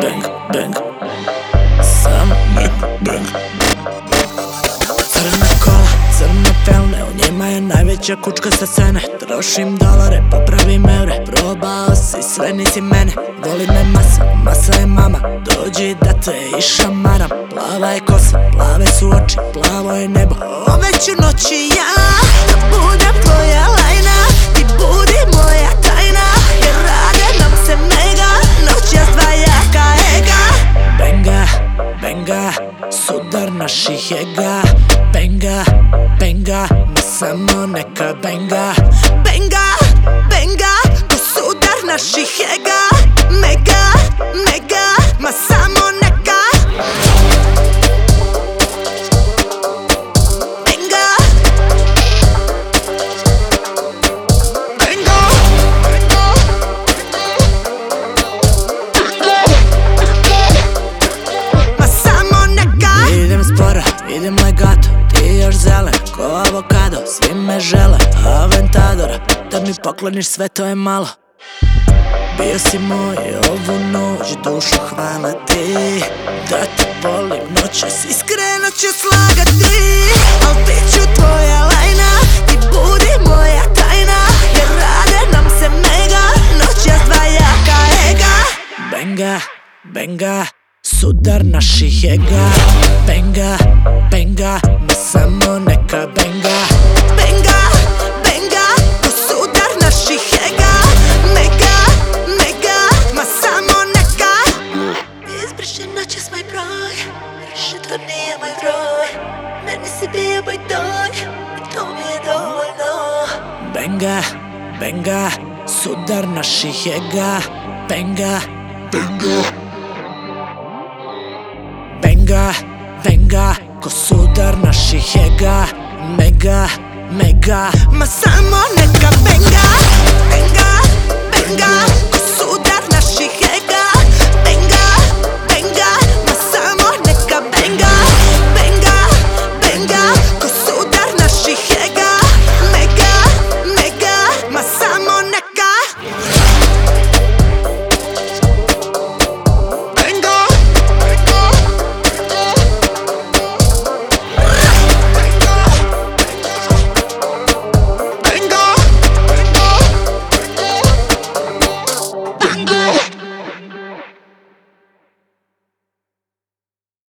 bang, bang. Sam bang, bang. Crna kola, crna felne U njima je najveća kučka sa scene. Trošim dolare pa pravim eure Probao si sve nisi mene. Voli me masa, masa je mama Dođi da te išamaram Plava je kosa, plave su oči Plavo je nebo. Ove ću noći ja. Sudar naših ega Benga, benga Ma samo neka benga Svi me žele, aventadora Da mi pokloniš sve to je malo. Bio si moj ovu noć, dušu hvala ti. Da te volim noćas, iskreno ću slagati. Al bit ću tvoja lajna, ti budi moja tajna Jer rade nam se mega, noćas dva jaka ega. Benga, benga, sudar naših ega Benga, benga, ma samo neka benga. Benga, benga, sudar naših ega Mega, mega, ma samo neka. Izbriši noćas moj broj Više to nije moj broj. Meni si bio moj doj I to mi je dovoljno. Benga, benga, sudar naših Benga, benga Benga, benga, ko sudar naših ega Mega, mega, ma samo neka ko Go.